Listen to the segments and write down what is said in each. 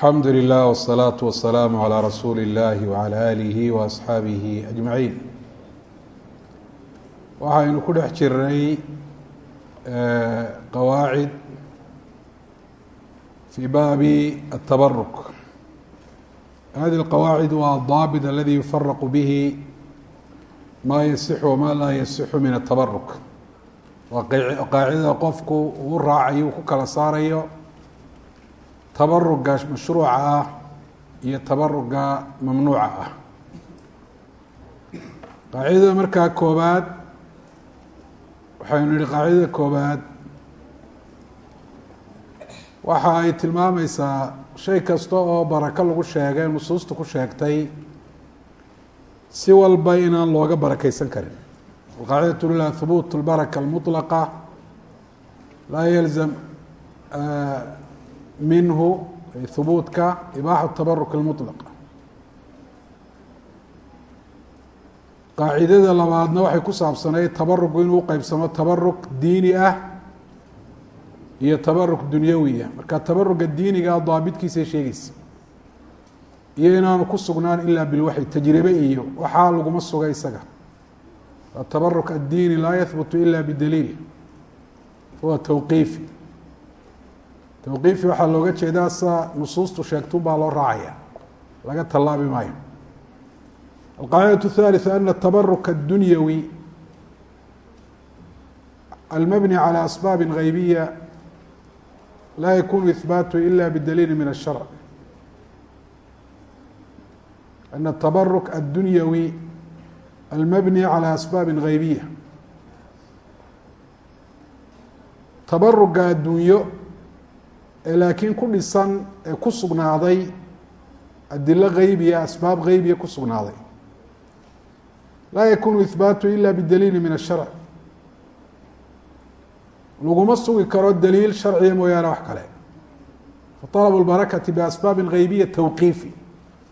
alxamdu lilah wالsalaaةu wasalaamu calىa rasuuli اllahi wعalى aalihi waasxaabihi ajmaciin waxaynu ku dhex jirnay qawaacid fi baabi الtabaruk hadi اlqawaacid waa adaabit aladi yufaraqu bihi ma yasixu wama laa yasixu min الtabaruk waa qaacidada qofku uu raacayo uu ku kala saarayo tabaruga mashruuca ah iyo tabaruga mamnuuca ah. Qaacidada markaa koobaad waxaynu nihi qaacidada koobaad waxa ay tilmaameysaa shay kasta oo barako lagu sheegay nusuusta ku sheegtay si walba inaan looga barakeysan karin. Alqaacidatu lula hubuut اlbaraka almuطlaqa laa yalzam minhu hubuutka ibaaxu tabaruk اlmuطlaq qaacidada labaadna waxay ku saabsanayd tabaruku inuu uqeybsamo tabaruk diini ah iyo tabaruk dunyawi ah marka tabaruga diiniga daabitkiisay sheegeysa iyo inaanu ku sugnaan ilaa bilwaxyi tajribe iyo waxaa laguma suga isaga. Atabaruk addiini laa yahbutu ila bidaliil huwa tawqiifi tawqiifi waxaa looga jeedaa sa nusuustu sheegtun baa loo raacaya laga tallaabi maayo alqaacidatu الثالثة ana الtabaruk الdunyawi almabni calى asbaabi غaybiya laa yakunu ihbaatu ila bidaliili min الsharc ana الtabaruk الdunyawi almabni calى asbaabi غaybiya tabaruga addunyo ee laakiin ku dhisan ee ku sugnaaday adilo geybiya asbaab geybiya ku sugnaaday. Laa yakunu ihbaatu ila bidaliili min asharc laguma sugi karo daliil sharciya mooyaane wax kale. Faalabu barakati biasbaabi geybiya tawqiifi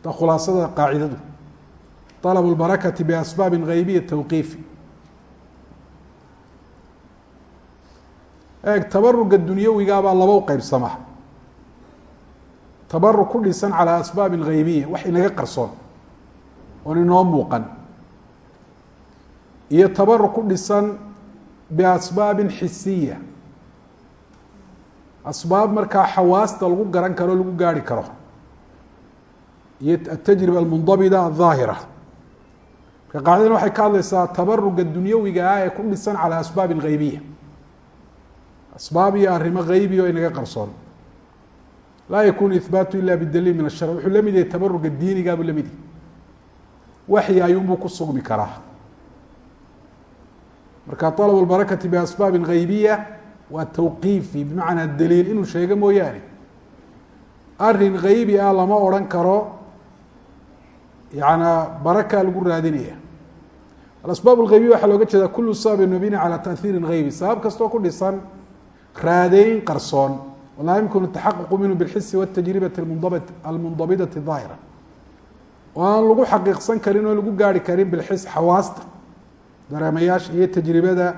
ta khulaasada qaacidadu. Alabu barakati biasbaabi geybiya tawqiifi. Eeg tabaruga dunyawigaabaa labow qeybsama tabaruk ku dhisan calaa asbaabi haybiya wax inaga qarsoon oon inoo muuqan. Iyo tabaruk ku dhisan biasbaabin xisiya asbaab markaa xawaasta lagu garan karo lagu gaari karo. Iyo atajriba almundabida alظaahira marka qaacidan waxay ka hadleysaa tabaruga dunyawiga ah ee ku dhisan calaa asbaabin haybiya asbaab iyo arrimo haybi oo inaga qarsoon laa yakunu ihbaatu ila bidaliil min الsharc wuxuu la mid yahay tabaruga diinigaabuu la mid yahay waxyi ayuunbuu ku sugmi karaa marka طalb اlbarakati biasbaabi geybiya waa tawqiifi bimacnaa daliil inuu sheego mooyaane arin geybi ah lama odhan karo yanaa baraka lagu raadinaya alasbaab اlgeybiya waxaa looga jeeda kulu sababin mabini calى taأhiiri geybi sabab kastoo ku dhisan raadeyn qarsoon walaa yumkinu taxaququ minhu bilxisi wاtajribati almundabitati daahira oo aan lagu xaqiiqsan karin oo lagu gaari karin bilxis xawaasta dareemayaasha iyo tajribada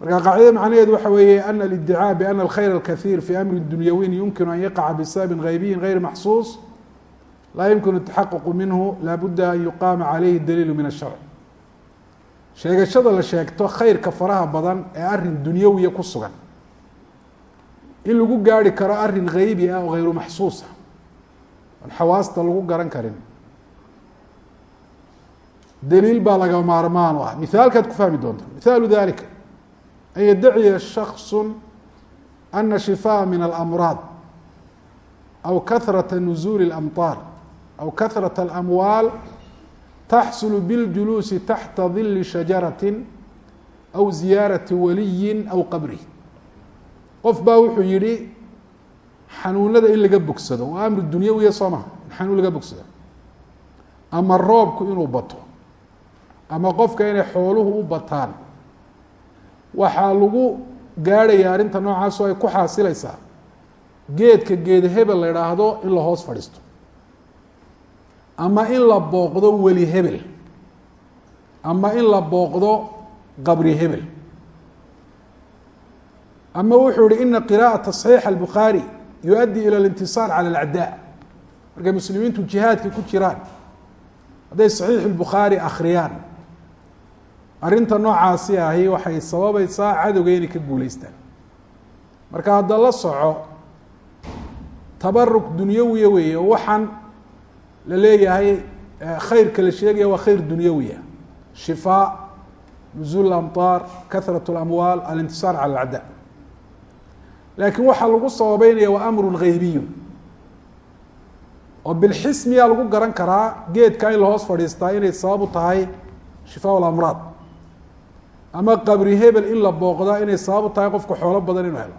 marka qaacidada macnaheedu waxa weeye ana اlidicaa bana alkhayr اlkahiir fi amri dunyawiin yumkinu an yaqaca bisababi geybiyin gayr maxsuus laa yumkinu taxaququ minhu laabuda an yuqaama calayhi daliilu min الsharc sheegashada la sheegto khayrka faraha badan ee arin dunyawiya ku sugan in lagu gaari karo arin geybi ah oo hayru maxsuusa aan xawaasta lagu garan karin daliil baa laga maarmaan u ah mihaalkaad ku fahmi doonta mihaalu dalika an yadaciya shakصu ana shifaa min alamraad aw kahrata nuzuuli اlamطaar aw kahrata alamwaal taxsul biاljuluusi taxta dili shajarati aw ziyaarati waliyi aw qabri qof baa wuxuu yihi xanuunada in laga bogsado waa amri dunyawiya soo maha in xanuun laga bogsado. Ama roobku inuu bato ama qofka inay xooluhu u bataan. Waxaa lagu gaadhaya arrinta noocaasoo ay ku xaasilaysaa geedka geed hebel la idhaahdo in la hoos fadhiisto. Ama in la booqdo weli hebel. Ama in la booqdo qabri hebel ama wuxuu ihi ina qiraaءaةa صaxiiح الbukhaarي yu-addi ila alintisaar cala alacdaa markay muslimiintu jihaadka ku jiraan hadday saxiixu lbukhaari akhriyaan arrinta noocaasi ahi waxay sababaysaa cadowga inay ka guuleystaan marka hadda la soco tabaruk dunyawiya weeye oo waxaan la leeyahay khayrka la sheegaya waa khayr dunyawiya shifaa nuzuul amطaar kahrat اlamwaal alintisaar cala alacdaa laakiin waxaa lagu sababeynaya waa amru gaybiyu oo bilxis miyaa lagu garan karaa geedka in lahoos fadhiistaa inay sabab u tahay shifaa lamraad ama qabri hebel in la booqdaa inay sabab u tahay qofka xoolo badan inuu helo.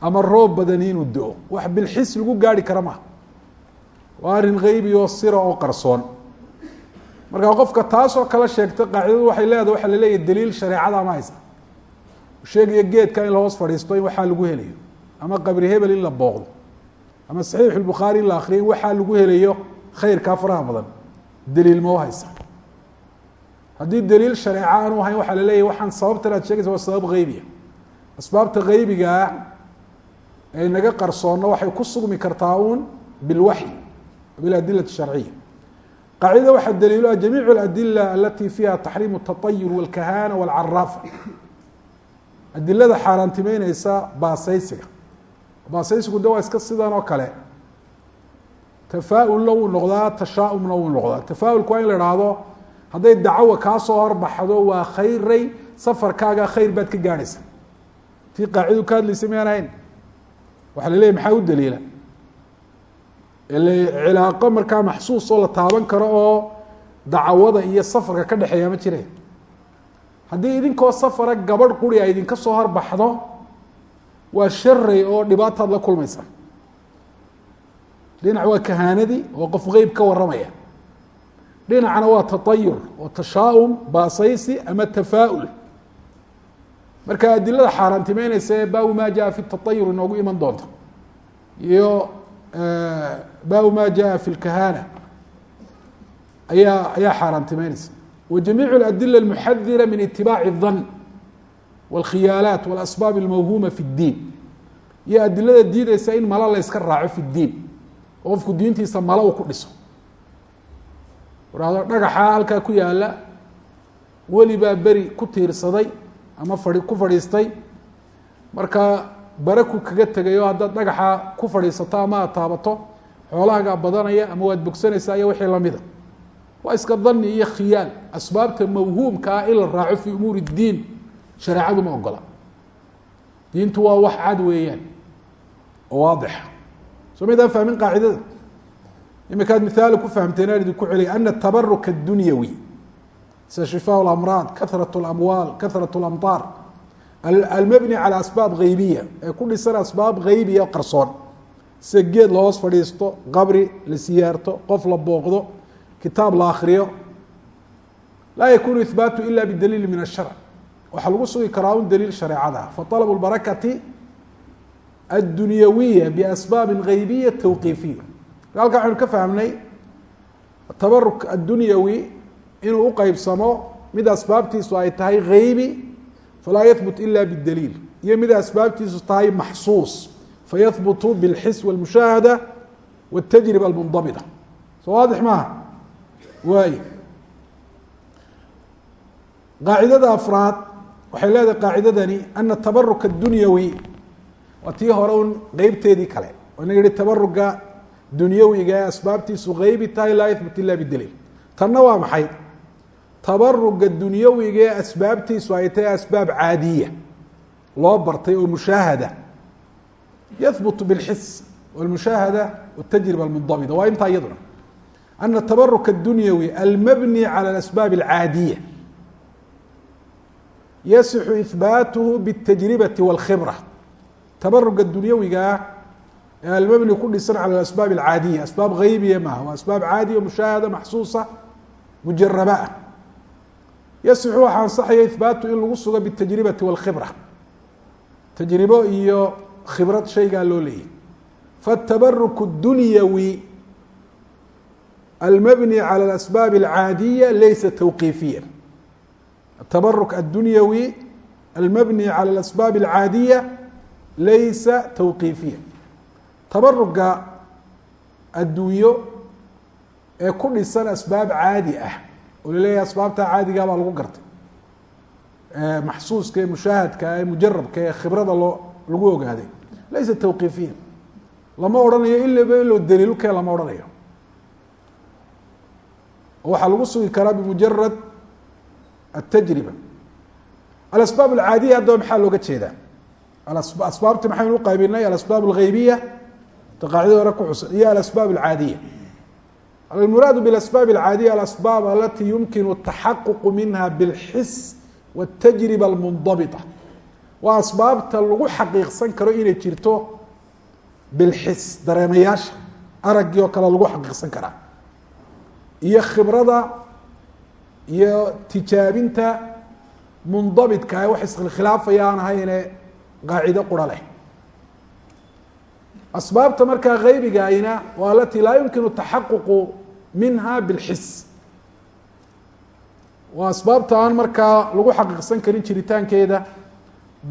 Ama roob badani inuu do-o wax bilxis lagu gaari kara maha waa arrin geybi oo sira oo qarsoon. Marka qofka taasoo kale sheegta qaacidadu waxay leedahay waxaa la leeyahy daliil shareecada ma haysa sheegaya geedka in lahoos fadhiisto in waxaa lagu helayo ama qabri hebel in la booqdo ama saxiixu lbukhaari in la akriyo in waxaa lagu helayo khayrkaa faraha badan daliil ma u haysa haddii daliil shareeco aanu hayn waxaa la leeyahy waxaan sababtan aad sheegaysa waa sabab geybiya asbaabta geybigaa ay naga qarsoonno waxay ku sugmi kartaa uun bilwaxyi biladilati sharciya qaacidada waxaa daliilo ah jamiicu aladila alati fiiha taxriimu اtaطayur wاlkahana wاlcaraafa adilada xaaraantimeyneysa baasaysiga. Baasaysigu de waa iska sidan oo kale. Tafaa-ulna wuu noqdaa tashaa-umna wuu noqdaa tafaa-ulku waa in la ihahdo hadday dacawa kaasoo horbaxdo waa khayray safarkaaga khayr baad ka gaadhaysa tii qaacidu ka hadlaysa miyaan ahayn? Waxaa la leeyay maxaa u daliila? Cilaaqo markaa maxsuus oo la taaban karo oo dacawada iyo safarka ka dhexeeya ma jire haddii idinkoo safara gabadh quri a idinka soo horbaxdo waa sharay oo dhibaataad la kulmaysa dhinac waa kahaanadii oo qof qeyb ka waramaya dhinacna waa taطayur oo tashaa-um baasaysi ama tafaa-ul marka adilada xaaraantimeyneysa ee baabu ma jaa fi taطayur inoogu iman doonta iyo baabu ma jaa fi اlkahana ayaa ayaa xaaraantimeyneysa wa jamiic اladila اlmuxadira min itibaaci الdan wاlkhiyaalaat wاlasbaab اlmawhuma fi اddiin iyo adilada diideysa in malo la yska raaco fi اddiin oo qofku diintiisa malo uu ku dhiso wahdo dhagaxa halkaa ku yaala weli baa beri ku tiirsaday ama fai ku fadhiistay marka baraku kaga tegayo haddaad dhagaxa ku fadhiisato ama aad taabato xoolahagaa badanaya ama waad bogsanaysaa iyo wixii lamida waa iska dani iyo khiyaal asbaabta mawhuumka ah in la raaco fii umuuri اdiin shareecadu ma ogola diintu waa wax cad weeyaan oo waadixa soo maydaan fahmin qaacidada imikaad miaal ku fahamteen aan idinku celiya ana tabaruka اdunyawi sida shifaa اlamraad kahrat اlamwaal kahrat اlamطaar almabni calى asbaab geybiya ee ku dhisan asbaab geybiya qarsoon sida geed lahoos fadhiisto qabri la siyaarto qof la booqdo kitaab la akriyo laa yakunu ihbaatu ila bidaliili min الsharc waxaa lagu sugi karaa un daliil shareecada faطalb اbarakati addunyawiya biasbaabi geybiya tawqiifiya halkaa waxaynu ka fahmnay tabaruk addunyawi inuu uqeybsamo mid asbaabtiisu ay tahay geybi falaa yahbut ila bidaliil iyo mid asbaabtiisu tahay maxsuus fayahbutu bilxis wاlmushaahada wاtajriba almundabita soo waadix maaha Waay qaacidada afraad waxay leedahay qaacidadani ana tabaruka addunyawi waa tii hore un qeybteedii kale. Oo inaga yihi tabaruga dunyawiga ee asbaabtiisu geybi tahay laa yahbut ila bidaliil tanna waa maxay? Tabaruga dunyawiga ee asbaabtiisu ay tahay asbaab caadiya loo bartay oo mushaahada. Yahbut bilxis wاlmushaahada wاtajriba almundabita waa intaa iyaduna ana tabaruka اdunyawi almabni calى اasbaab اlcaadiya yasixu ihbaatuhu bاtajribati wاlkhibra tabaruga dunyawigaa ee almabni ku dhisan calى asbaab اlcaadiya asbaab geybiya maaha waa asbaab caadiya mushaahada maxsuusa mujaraba ah yasixu waxaa ansaxaya ihbaatu in lagu sugo bitajribati wاlkhibra tajribo iyo khibrad shaygaa loo leeyahy faatabaruku اdunyawi almabni calى اasbaab اlcaadiya laysa tawqiifiya atabaruk addunyawi almabni calى اlasbaab اlcaadiya laysa tawqiifiya tabaruga adduunyo ee ku dhisan asbaab caadi ah oo laleeyahay asbaabta caadigaa baa lagu gartay maxsuuska ee mushaahadka ee mujarabka ee khibrada loo lagu ogaaday laysa tawqiifiya lama odhanayo ilaba iloo daliilukee lama odhanayo waxaa lagu sugi karaa bimujarad atajriba alasbaab alcaadiya haddaba maxaa looga jeedaa? Asbaabta maxaynu uqaybinay alasbaab algeybiya ta qaacidada hore ku xusan iyo alasbaab alcaadiya almuraadu bilasbaab alcaadiya alasbaab alati yumkinu ataxaququ minha bilxis wاtajriba almundabita. Waa asbaabta lagu xaqiiqsan karo inay jirto bilxis dareemayaasha araggii oo kale lagu xaqiiqsan karaa iyo khibrada iyo tijaabinta mundabitka wax iskhilaafaya aan ahayne qaacido qura leh. Asbaabta markaa geybigaayna waa alati laa yumkinu taxaququ minha bilxis waa asbaabta aan markaa lagu xaqiiqsan karin jiritaankeeda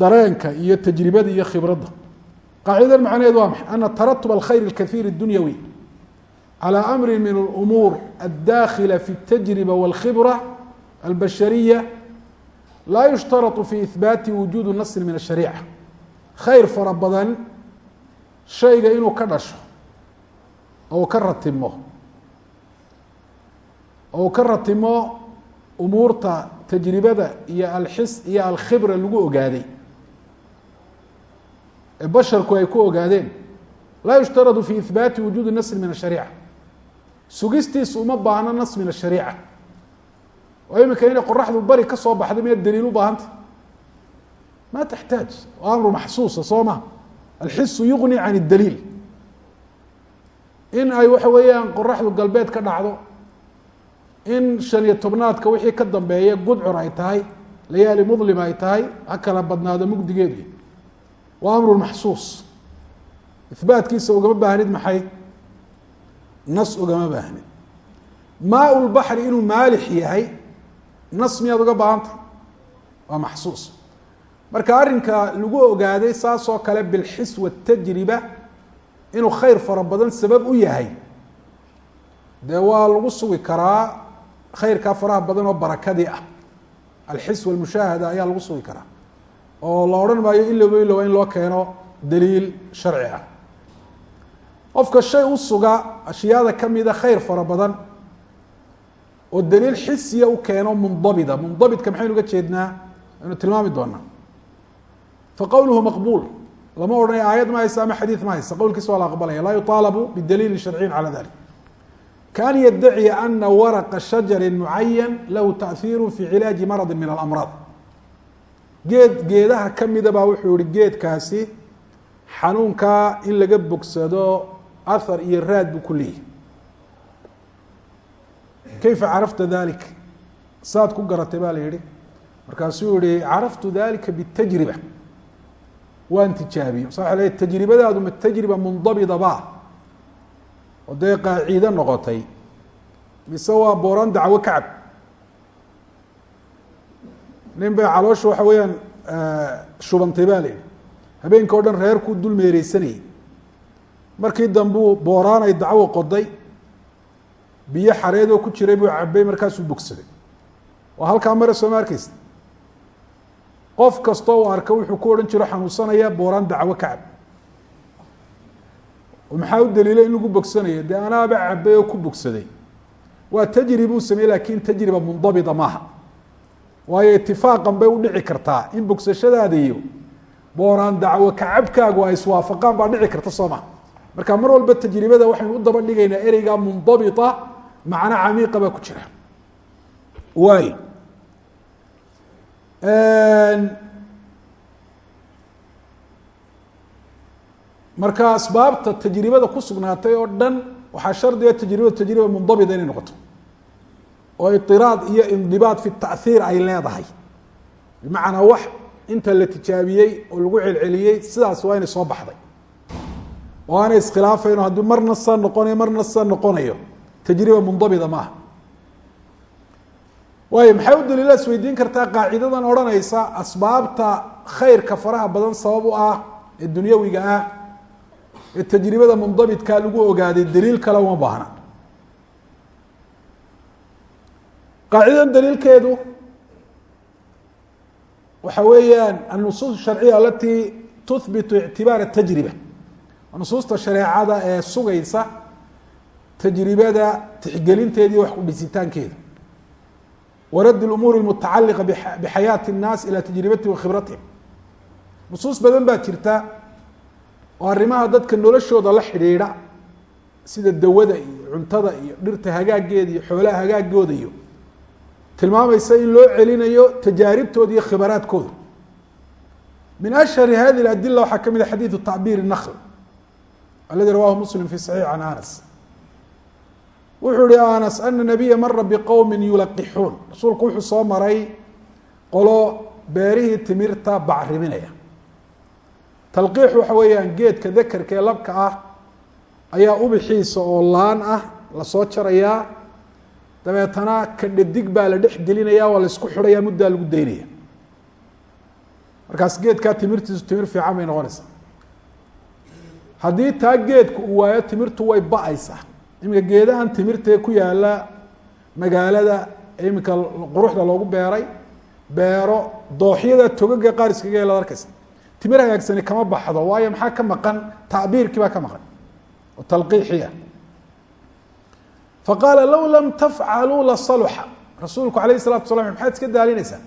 dareenka iyo tajribada iyo khibradda qaacidadan macnaheedu waa maxay? Ana taratub alkhayr اlkahiir اdunyawi calى amri min اlumuur aلdakhila fi الtajriba wاlkhibra albashariya laa yushtarط fi ihbaati wujuudi nasri min الshariica khayr fara badan shayga inuu ka dhasho ou ka ratimo ou ka ratimo umuurta tajribada iyo alxis iyo alkhibra lagu ogaaday ee basharku ay ku ogaadeen laa yushtaradu fi ihbaati wujuudi nasri min ashariica sugistiisu uma baahno nas min ashariica oo imika inay qoraxdu bari ka soo baxday miyaad daliil u baahanta ma taxtaaj waa amru maxsuusa soo ma. Alxisu yugni can اdaliil in ay waxa weeyaan qoraxdu galbeed ka dhacdo in shan iyo tobnaadka wixii ka dambeeya gudcur ay tahay layaali mudlim ay tahay ha kala badnaado mugdigeedu waa amru maxsuus. Ihbaatkiisa ugama baahnid maxay nas ugama baahnid maa lbaxri inuu maalix yahay nas miyaad uga baahantay waa maxsuus. Marka arrinka lagu ogaaday saas oo kale bilxis watajriba inuu khayr fara badan sabab u yahay. Dee waa lagu sugi karaa khayrkaa faraha badan oo barakadii ah. Alxis walmushaahada ayaa lagu sugi karaa. Oo la odhan maayo ilowba ilowa in loo keeno daliil sharci ah qofka shay u suga ashyaada kamida khayr fara badan oo daliil xisiya u keeno mundabida. Mundabidka maxaynu uga jeednaa? Aynu tilmaami doonaa fa qowluhu maqbuul. Lama odhanaya eh, aayad ma haysa ama xadiid ma haysa? Qowlkiisa waa la aqbalaya. Laa yuaalabu bidaliilin sharciyin cala dalik kaan yaddaciya ana waraqa shajari mucayan lahu taahiiru fi cilaaji maradi min alamraad. Geed geedaha kamida baa wuxuu yihi geedkaasi xanuunkaa in laga bogsado ahar iyo raad buu ku leeyahy kayfa carafta dalik? Saad ku garatay baa la yihi markaasuu yihi caraftu dalika bitajriba. Waan tijaabiye waa le tajribadaadu ma tajriba mundabida ba oo dee qaaciide noqotay mise waa booraan dacwo kacab. Nin bay caloosha waxa weeyaan shubantay ba la yihi habeenka o dhan reerkuu dul meereysanayay markii dambuu booraan ay dacwo qoday biyo xareedoo ku jiray buu cabay markaasuu bogsaday. Waa halkaa mare sooma arkeysa qof kastoo uu arka wuxuu ku odhan jiro xanuunsanaya booraan dacwo kacab oo maxaa u daliilay in lagu bogsanayo dee anaaba cabay oo ku bogsaday. Waa tajriba uu sameeyey laakiin tajriba mundabita maaha. Waayo itifaaqan bay udhici kartaa in bogsashadaada iyo booraan dacwo kacabkaagu ay iswaafaqaan baa dhici karta soo ma marka mar walba tajribada waxaynu u daba dhigaynaa ereyga mundabita macno camiiqa baa ku jira. Waay. Marka asbaabta tajribada ku sugnaatay oo dhan waxaa shardiga tajribada tajriba mundabita inay noqoto. Oo iطiraad iyo indibaad fi taأhiir ay leedahay. Bimacnaa wax inta la tijaabiyey oo lagu celceliyey sidaas waa inay soo baxday oo aana iskhilaafayno haddii marna sa noqonayo marna sa noqonayo. Tajriba mundabita maaha. Waayo maxay u daliila isweydiin kartaa qaacidadan odhanaysa asbaabta khayrka faraha badan sabab u ah ee dunyawiga ah ee tajribada mundabitkaa lagu ogaaday daliil kale uma baahna. Qaacidadan daliilkeedu waxa weeyaan annusuus sharciya alati tuhbitu ictibaar tajriba nusuusta shareecada ee sugaysa tajribada tixgelinteeda iyo wax ku dhisitaankeeda waradd اumuur الmutacaliqa bxayaati الnaas ilى tajribatihim wa khibratihim nusuus badan baa jirta oo arrimaha dadka noloshooda la xidhiidha sida dawada iyo cuntada iyo dhirta hagaageeda iyo xoolaha hagaagooda iyo tilmaamaysa in loo celinayo tajaaribtooda iyo khibaraadkooda min ashhari hadi اadila waxaa ka mid a xadiidu tacbiir الnakl aladi rawahu muslim fi صaxiix can anas. Wuxuu ihi anas ana nabiya mara bqowmi yulaqixuun rasuulku wuxuu soo maray qolo beerihii timirta bacriminaya. Talqiix waxa weeyaan geedka dakerka ee labka ah ayaa ubixiisa oo laan ah la soo jarayaa dabeetana ka dhadig baa la dhex gelinaya waa la isku xidhaya muddaa lagu daynaya. Markaas geedkaa timirtiisu timir fiican bay noqonaysaa haddii taa geedka uu waayo timirtu way ba'aysaa. Iminka geedahan timirtae ku yaalla magaalada iminka quruxda loogu beeray beero dooxyada togaga qaar iskaga helaad arkaysa. Timir hagaagsani kama baxdo waayo maxaa ka maqan? Tacbiirkii baa ka maqan. Oo talqiixia faqaala low lam tafcaluu lasaluxa rasuulku alayh الsalatu salam maxaad iska daalinaysaa?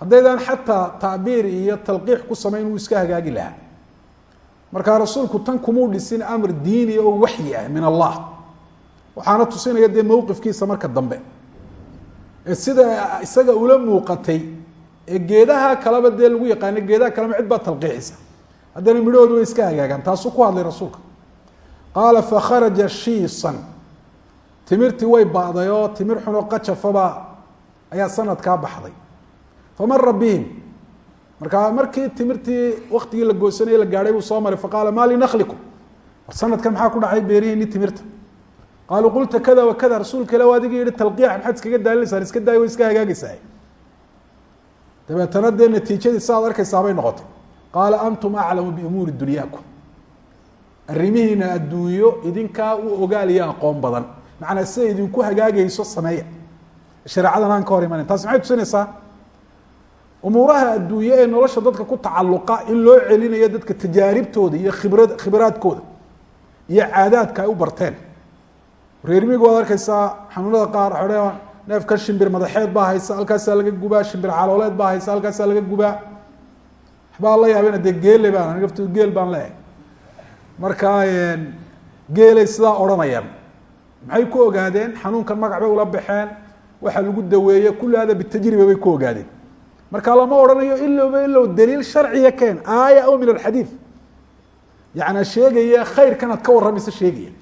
Haddaydaan xataa tacbiir iyo talqiix ku samayn wuu iska hagaagi lahaa markaa rasuulku tan kumuu dhisin amr diini oo waxyi ah min allah. Waxaana tusinaya dee mowqifkiisa marka dambe. Ee sida isaga ula muuqatay ee geedaha kaleba dee lagu yaqaano geedaha kalema cid baa talqiixisa. Haddana midhahoodu way iska hagaagaan taasuu ku hadlay rasuulka. Qaala fakharaja shiisan. Timirtii way ba'day oo timir xunoo qajafaba ayaa sanadkaa baxday. Famara bihim markaa markii timirtii waktigii la goosanayey la gaadhay buu soo maray. Faqaala maa linaklikum war maxaa ku dhacay? Beerihiini timirta. Qaaluu qulta kada wa kada rasuulka ila adigii yihi talqiix maxaad iskaga daalinaysaan iska daay way iska hagaagaysaa. Dabeetana dee natiijadii sidaad arkaysaa bay noqotay. Qaala antum aclamu biumuuri dunyaakum. Arrimihiina adduunyo idinkaa u ogaaliya aqoon badan. Macnaa sida idinku hagaagayso sameeya. Shareecadan aan ka hor imanan taasi maxay tusinaysaa umuuraha adduunye ee nolosha dadka ku tacaluqa in loo celinayo dadka tajaaribtooda iyo khibrad khibraadkooda iyo caadaadka ay u barteen. Reermigu waad arkeysaa xanuunada qaar xodhe neefkan shimbir madaxeed baa haysa halkaasaa laga gubaa shimbir calooleed baa haysa halkaasaa laga gubaa. Waxbaa la yaabena dee geele baan aniga laftu geel baan leeyahay marka geelay sidaa odhanayaan. Maxay ku ogaadeen? Xanuunkan magac bay ula baxeen. Waxa lagu daweeye kulli hada bitajriba bay ku ogaadeen marka lama odhanayo ilowba ilow daliil sharciya keen aaya o min alxadiid. Yacnaa sheegaya khayrkan ka warramaysa sheegaya.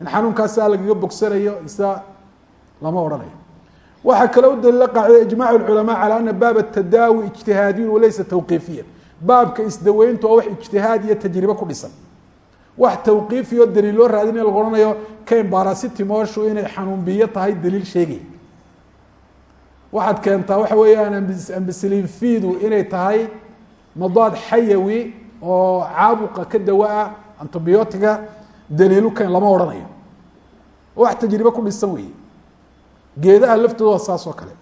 In xanuunkaasaa lagaga bogsanayo isa lama odhanayo waxaa kale u daliilo qaacida ijmac اculamaa calى ana baab atadaawi ijtihaadiyun walaysa tawqiifiyan. Baabka isdaweyntu oo wax ijtihaad iyo tajribo ku dhisan. Wax tawqiifiyo daliil raadinaya lagu ohanayo kain barasitimooshu inay xanuunbiyo tahay daliil sheegaya waxaad keentaa waxa weeyaan ambislinfidu inay tahay madaad xayawi oo caabuqa ka dawa ah antibiotiga daliilu keen lama odhanayo wax tajribe ku dhisan weeye. Geedaha laftooda saas oo kale.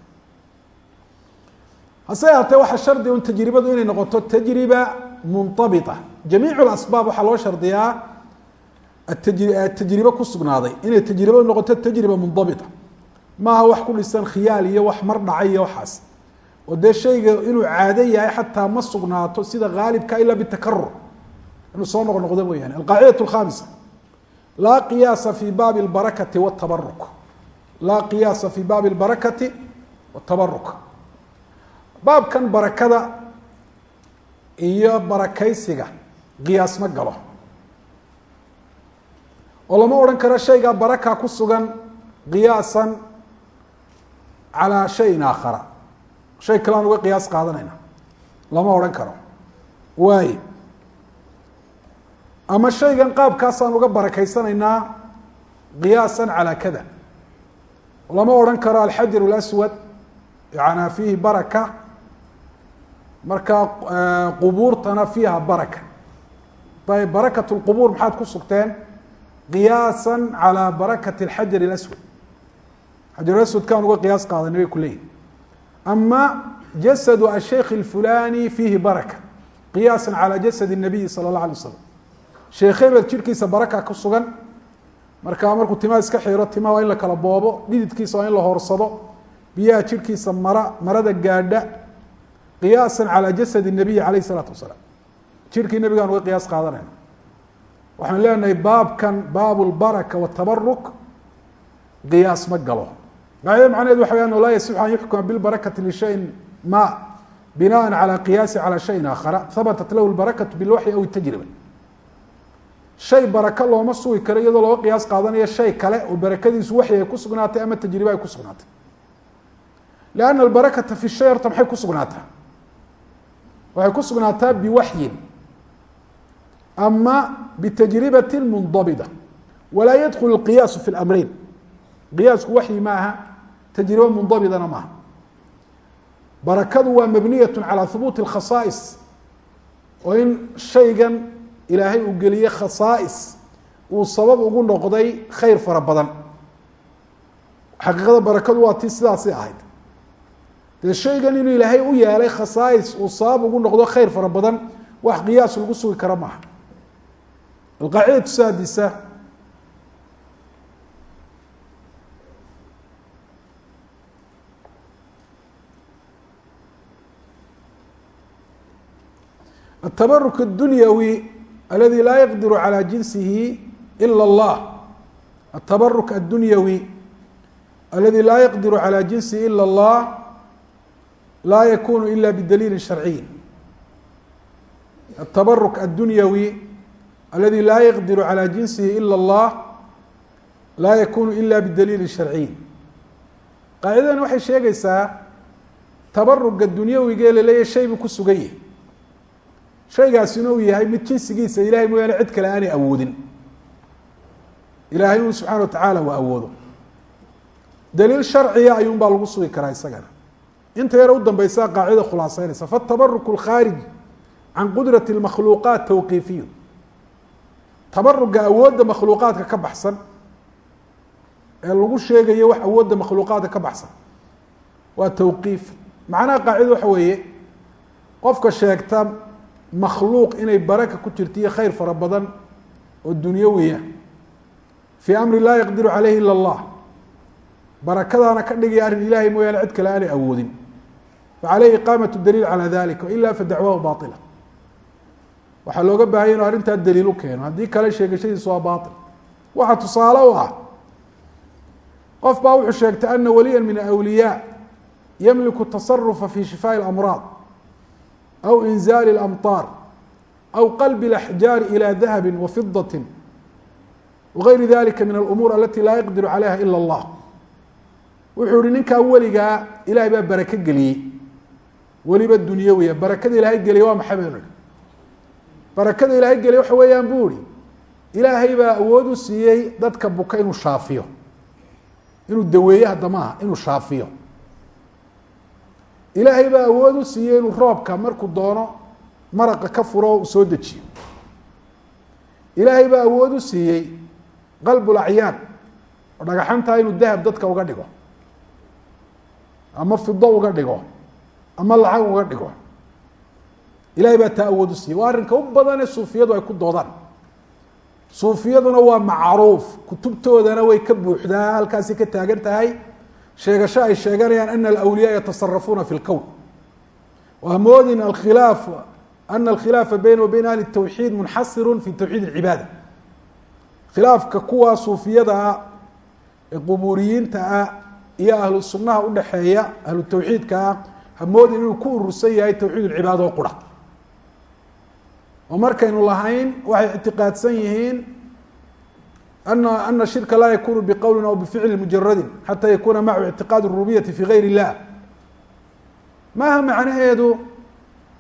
Hase yaatee waxaa shardi un tajribadu inay noqoto tajriba munabita jamiic asbaab waxaa loo shardiyaa tajribe ku sugnaaday. Inay tajribadu noqoto tajriba mundabita maaha wax ku dhisan khiyaal iyo wax mar dhacay iyo waxaas. Oo dee shayga inuu caado yahay xataa ma sugnaato sida aalibka ila bitakarur inuu soo noq noqdo mooyaane alqaacidatu alkhamisa laa qiyaasa fi baabi اlbarakati watabaruk laa qiyaasa fii baabi اlbarakati watabaruk baabkan barakada iyo barakaysiga qiyaas ma galo. Oo lama odhan karo shaygaa baraka ku sugan qiyaasan calaa shayin aakhara shay kale aan uga qiyaas qaadanayna lama odhan karo waaye ama shaygan qaabkaasaan uga barakaysanaynaa qiyaasan calaa kada lama odhan karo alxajar اlaswad yaana fiihi baraka marka qubuurtana fiiha baraka ayb barakat lqubuur maxaad ku sugteen qiyaasa calى barakat اxajar اlaswad xajar aswadkaan uga qiyaas qaadanay bay ku leeyihin ama jasadu asheikh اlfulani fiihi baraka qiyaasa calى jasad الnabiyi salى اllah alay slam sheekh hebel jirhkiisa baraka ku sugan markaa markuu timaa iska xiro timaa waa in la kala boobo dhididkiisa waa in la hoorsado biyaha jirhkiisa mara marada gaadha qiyaasa calى jasad الnabiyi alayh الsalaatu wasalaam jirhkii nabigaan uga qiyaas qaadanayna waxaan leenahay baabkan baab lbaraka watabaruk qiyaas ma galo qaacida macnaheed waxa wey anhu laa yasixu an yuxkuma bilbarakati lishayin ma binaan calى qiyaasi calى shayin aakhara habatat lahu lbarakatu bilwaxyi aw tajriba shay baraka looma sugi karo iyadoo looga qiyaas qaadanayo shay kale oo barakadiisu waxyi ay ku sugnaatay ama tajribe ay ku sugnaatay lianna albarakata fi shay horta maxay ku sugnaataa waxay ku sugnaataa biwaxyin ama btajribati mundabita walaa yadkul qiyaasu fi lamreyn qiyaasku waxyi maaha tajribe mundabitana maaha barakadu waa mabniyat calى hubuuti اkhasaais oo in shaygan ilaahay uu geliye khasaais uu sabab ugu noqday khayr fara badan. xaqiiqada barakadu waa tii sidaasi ahayd dee shaygan inuu ilaahay u yeelay khasaais uu sabab ugu noqdo khayr fara badan wax qiyaas lagu sugi karo maaha alqaacidatu saadisa atabaruk اdunyawi aladi laa yaqdiru calى jinsihi ila اllah atabaruk addunyawi aladi laa yaqdiru calى jinsihi ila اllah laa yakunu ila bidaliili sharciyi atabaruk addunyawi aladi laa yaqdiru calى jinsihi ila اllah laa yakunu ila bidaliili sharciyi qaacidadan waxay sheegaysaa tabaruga dunyawiga ee laleeyahy shay buu ku sugan yahay shaygaasina uu yahay mid jinsigiisa ilahay mooyaane cid kale aanay awoodin. Uu subxana wa tacaala uu awoodo. Daliil sharciya ayuun baa lagu sugi karaa isagana. Inta yar u dambeysaa qaacida khulaaseynaysa fatabaruk اlkhaarij can qudrati اlmakhluuqaat tawqiifiyu tabaruga awoodda makhluuqaadka ka baxsan ee lagu sheegayo wax awoodda makhluuqaadka ka baxsan waa tawqiif. Macnaha qaacida waxa weeye qofka sheegta makhluuq inay baraka ku jirto iyo khayr fara badan oo dunyawiya fii amri laa yaqdiru caleyhi ila allah. Barakadaana ka dhigaya arrin ilahay mooyaane cid kale aanay awoodin. Facaleyhi iqaamatu daliil calaa dalika waila fadacwaahu baila waxaa looga baahanya inu arrintaa daliil u keeno. Haddii kale sheegashadiisu waa bail waxaa tusaale u ah qof baa wuxuu sheegtay ana waliya min awliyaa yamliku tasarufa fi shifaaءi اlamraad aw inzaali اlamطaar aw qalbi اlaxjaari ilى dahabi wafidaة wagayri dalika min alumuur alati laa yaqdiru calayha ila اllah wuxuu ihi ninkaa weligaa ilahay baa barake geliyey weliba dunyawiya barakada ilaahay geliyay waa maxay baynu ihi barakada ilaahay geliyay waxa weeyaan buu ihi ilaahay baa awood u siiyey dadka buka inuu shaafiyo inuu daweeyo hadda maaha inuu shaafiyo ilaahay baa awood u siiyey inuu roobka markuu doono maraqa ka furo u soo dejiyo. Ilaahay baa awood u siiyey qalbulacyaan oo dhagaxantaa inuu dahab dadka uga dhigo ama fido uga dhigo ama lacag uga dhigo. Ilahay baa taa awood u siiyey. Waa arrinka u badanee suufiyadu ay ku doodaan. Suufiyaduna waa macruuf kutubtoodana way ka buuxdaa halkaasi ka taagan tahay sheegasho ay sheeganayaan ana alawliyaa yatasarafuuna fi lkown waa moodin alkhilaaf ana alkhilaafa bayna wa bayna ahli الtawxiid munxasiru fi tawxiid اlcibaada khilaafka kuwa suufiyada ah ee qubuuriyiinta ah iyo ahlu sunaha udhaxeeya ahlu tawxiidka ah hamoodin inuu ku urursan yahay tawxiid اlcibaada oo qura oo markaynu lahayn waxay ictiqaadsan yihiin ana ana shirka laa yakunu biqowlin aw bificli mujaradin xata yakuna macahu ictiqaad الrububiyati fi gayr الlah maaha macnaheedu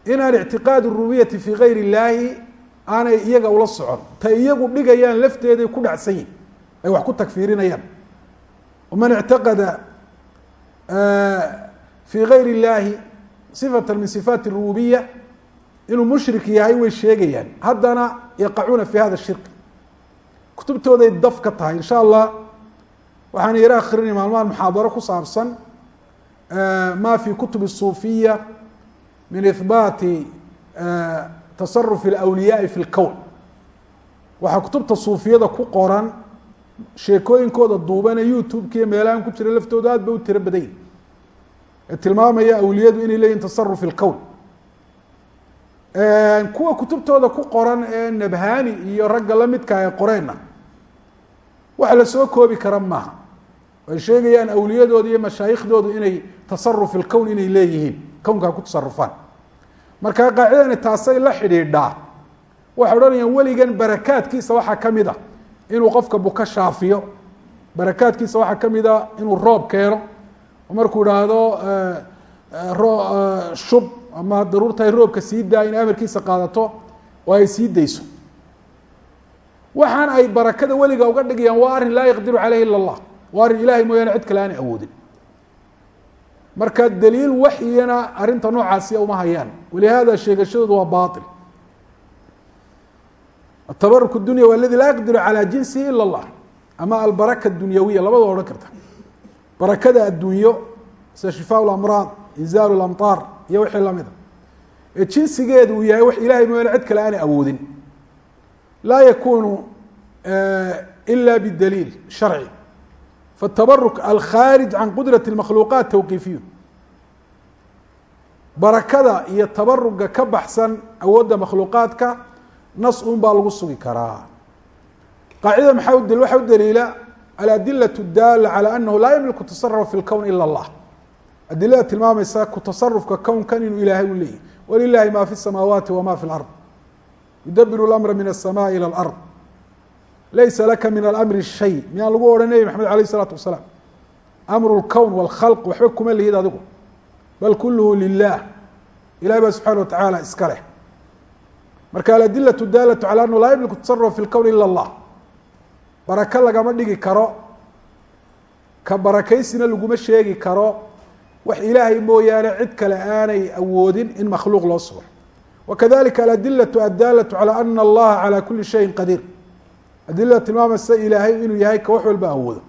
inaan ictiqaad الrububiyati fi gayr الlaahi aanay iyaga ula socon ta iyagu dhigayaan lafteeday ku dhacsan yihin ay wax ku takfiirinayaan man اctaqada fi gayr الlahi صifata min صifaat الrububiya inuu mushrik yahay way sheegayaan haddana yaqacuuna fi hada shirk kutubtooday daf ka tahay insha allah waxaan yaro akrinay maalmahan muxaadaro ku saabsan ma fi kutub الsuufiya min ihbaati tasaruf اlawliyaai fi اlkown waxaa kutubta suufiyada ku qoran sheekooyinkooda duubane youtube-ka iyo meelahan ku jira laftooda aad ba u tiro badany ee tilmaamaya awliyadu inay leeyihin tasaruf ilkown kuwa kutubtooda ku qoran ee nabhani iyo ragga lamidka ay qoreenna wax la soo koobi kara maaha. Ay sheegayaan awliyadooda iyo mashaayikhdoodu inay tasaruf ilkown inay leeyihiin kownkaa ku tasarufaan marka qaacidani taasay la xidhiidhaa. Waxay odhanayaan weligan barakaadkiisa waxaa ka mid a inuu qofka buka shaafiyo. Barakaadkiisa waxaa ka mid a inuu roob keeno. Oo markuu idhaahdo shub ama daruurtahay roobka sii daa inay amarkiisa qaadato oo ay sii dayso. Waxaan ay barakada weliga uga dhigayaan waa arrin laa yaqdiru caleyhi ila allah. Waa arrin ilahay mooyaane cid kale aanay awoodin. Marka daliil waxyina arrinta noocaasiya uma hayaan. Walihada sheegashadoodu waa bail atabaruk dunya waa aladi laa yaqdiru calaa jinsihi ila allah. Ama albaraka dunyawiya labada odhan karta. Barakada addunyo sida shifaa lamraad inzaalu lamtaar iyo wixii lamida ee jinsigeedu uu yahay wax ilahay mooyaane cid kale aanay awoodin laa yakunu ila bidaliil sharci faatabaruk alkhaarij can qudrati اmakhluuqaat tawqiifiyu barakada iyo tabaruga ka baxsan awoodda makhluuqaadka nas un baa lagu sugi karaa qaacidada maxaa u waxaa u daliila aladilaة daala calى anahu laa yamliku tasarfa fi اlkown ila اllah adilada tilmaamaysa ku tasarufka kownkan inuu ilaahay u leeyahy walilahi ma fi الsamaawaati wama fi اlard yudabiru اlamra min الsamaء ilى اlard laysa laka min alamri shay miyaan lagu odhan nebi maxamed alayh الsalaatu wasalaam amru اlkown wاlkhalq waxba kuma lihid adigu bal kuluhu lilah ilahi baa subxaana wa tacaala iska leh marka aladilaة daalaة calى anahu laa yamliku tasarfa fi اlkown ila اllah barako lagama dhigi karo ka barakaysina laguma sheegi karo wax ilaahay mooyaane cid kale aanay awoodin in makhluuq loo sugo wakadalika aladilaة addaalaة calى ana allaha calى kuli shayin qadiir adilada tilmaamaysa ilaahay inuu yahay ka wax walba awoodo